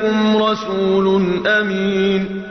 لكم رسول أمين.